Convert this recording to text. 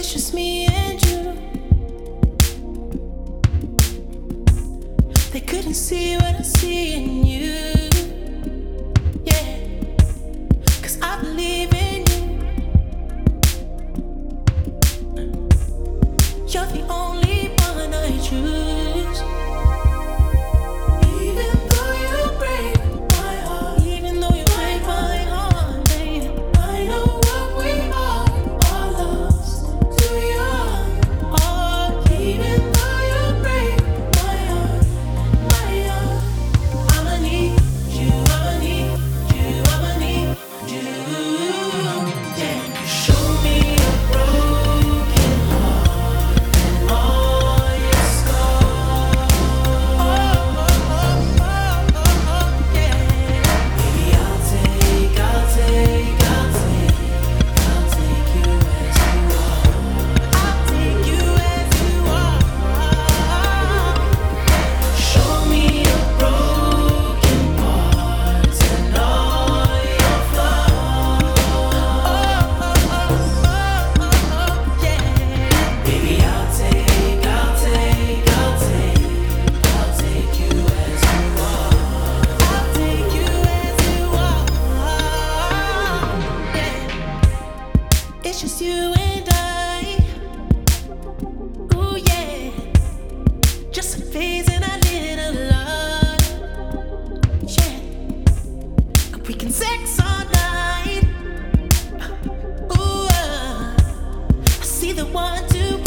It's just me and you. They couldn't see what I see in you. the one to